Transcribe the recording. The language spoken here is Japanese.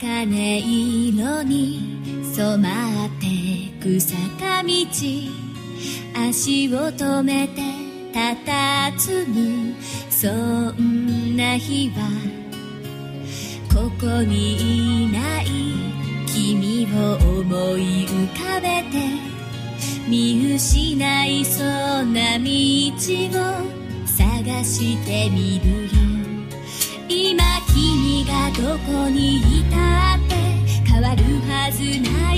茜色に染まってく坂道。足を止めてたたつむそんな日は。ここにいない君を思い浮かべて。見失いそうな道を探してみるよ。今君がどこにいた？ずない